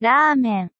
ラーメン。